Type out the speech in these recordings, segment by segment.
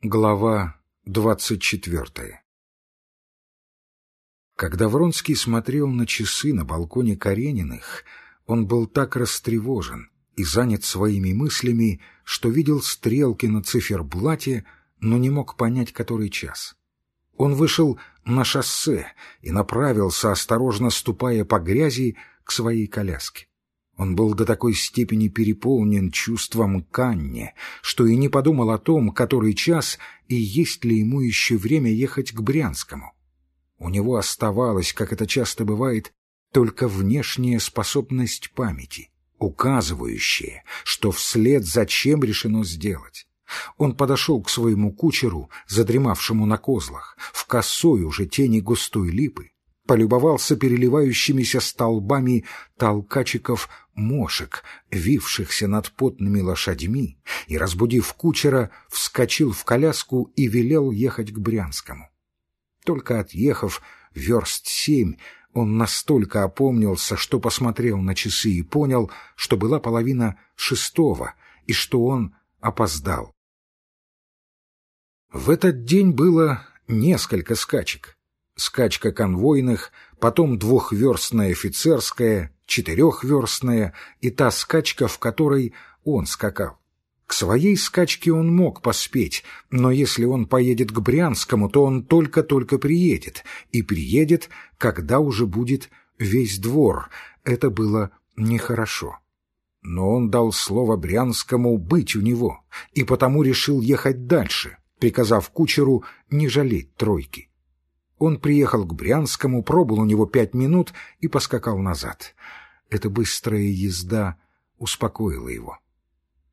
Глава двадцать четвертая Когда Вронский смотрел на часы на балконе Карениных, он был так растревожен и занят своими мыслями, что видел стрелки на циферблате, но не мог понять, который час. Он вышел на шоссе и направился, осторожно ступая по грязи, к своей коляске. Он был до такой степени переполнен чувством Канни, что и не подумал о том, который час и есть ли ему еще время ехать к Брянскому. У него оставалась, как это часто бывает, только внешняя способность памяти, указывающая, что вслед за чем решено сделать. Он подошел к своему кучеру, задремавшему на козлах, в косой уже тени густой липы, полюбовался переливающимися столбами толкачиков мошек, вившихся над потными лошадьми, и, разбудив кучера, вскочил в коляску и велел ехать к Брянскому. Только отъехав верст семь, он настолько опомнился, что посмотрел на часы и понял, что была половина шестого и что он опоздал. В этот день было несколько скачек скачка конвойных, потом двухверстная офицерская, четырехверстная и та скачка, в которой он скакал. К своей скачке он мог поспеть, но если он поедет к Брянскому, то он только-только приедет, и приедет, когда уже будет весь двор. Это было нехорошо. Но он дал слово Брянскому быть у него, и потому решил ехать дальше, приказав кучеру не жалеть тройки. Он приехал к Брянскому, пробыл у него пять минут и поскакал назад. Эта быстрая езда успокоила его.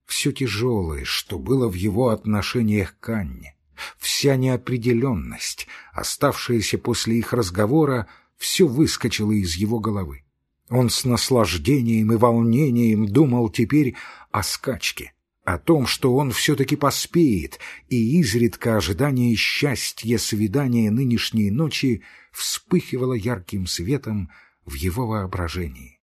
Все тяжелое, что было в его отношениях к Анне, вся неопределенность, оставшаяся после их разговора, все выскочило из его головы. Он с наслаждением и волнением думал теперь о скачке, о том, что он все-таки поспеет, и изредка ожидание счастья свидания нынешней ночи вспыхивало ярким светом в его воображении.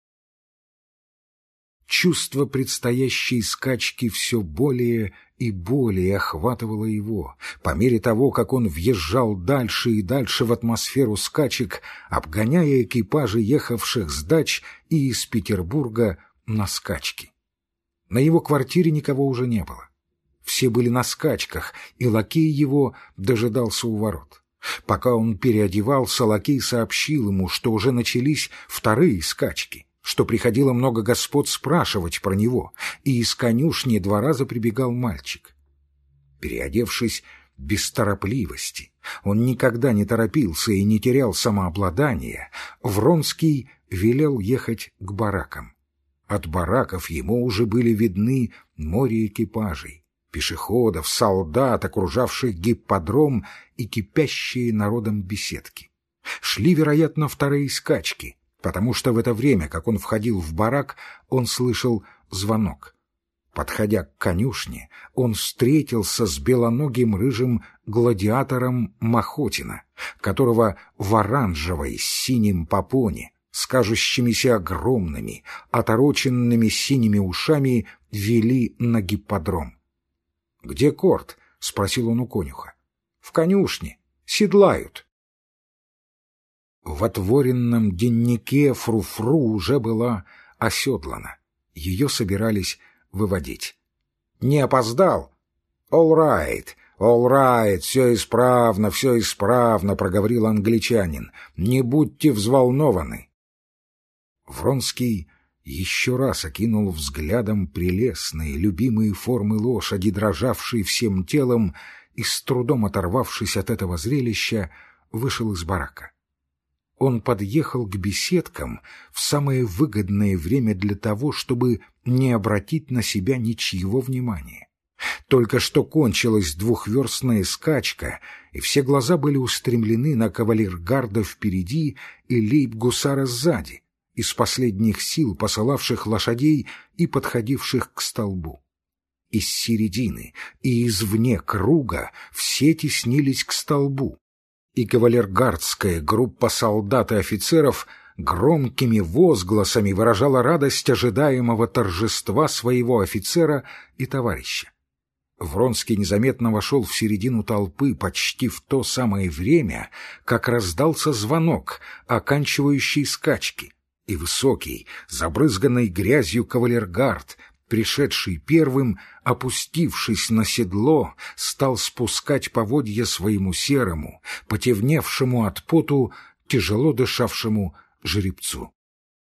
Чувство предстоящей скачки все более и более охватывало его, по мере того, как он въезжал дальше и дальше в атмосферу скачек, обгоняя экипажи, ехавших с дач и из Петербурга на скачки. На его квартире никого уже не было. Все были на скачках, и лакей его дожидался у ворот. Пока он переодевался, лакей сообщил ему, что уже начались вторые скачки, что приходило много господ спрашивать про него, и из конюшни два раза прибегал мальчик. Переодевшись без торопливости, он никогда не торопился и не терял самообладания, Вронский велел ехать к баракам. От бараков ему уже были видны море экипажей, пешеходов, солдат, окружавших гипподром и кипящие народом беседки. Шли, вероятно, вторые скачки, потому что в это время, как он входил в барак, он слышал звонок. Подходя к конюшне, он встретился с белоногим рыжим гладиатором Махотина, которого в оранжевой с синим попоне с кажущимися огромными, отороченными синими ушами, вели на гипподром. — Где корт? — спросил он у конюха. — В конюшне. Седлают. В отворенном деннике фруфру -фру уже была оседлана. Ее собирались выводить. — Не опоздал? — All right. «All right, все исправно, все исправно», — проговорил англичанин. «Не будьте взволнованы. Вронский еще раз окинул взглядом прелестные, любимые формы лошади, дрожавшие всем телом, и, с трудом оторвавшись от этого зрелища, вышел из барака. Он подъехал к беседкам в самое выгодное время для того, чтобы не обратить на себя ничьего внимания. Только что кончилась двухверстная скачка, и все глаза были устремлены на кавалергарда впереди и лейб-гусара сзади — из последних сил посылавших лошадей и подходивших к столбу. Из середины и извне круга все теснились к столбу, и кавалергардская группа солдат и офицеров громкими возгласами выражала радость ожидаемого торжества своего офицера и товарища. Вронский незаметно вошел в середину толпы почти в то самое время, как раздался звонок, оканчивающий скачки, и высокий, забрызганный грязью кавалергард, пришедший первым, опустившись на седло, стал спускать поводья своему серому, потевневшему от поту, тяжело дышавшему жеребцу.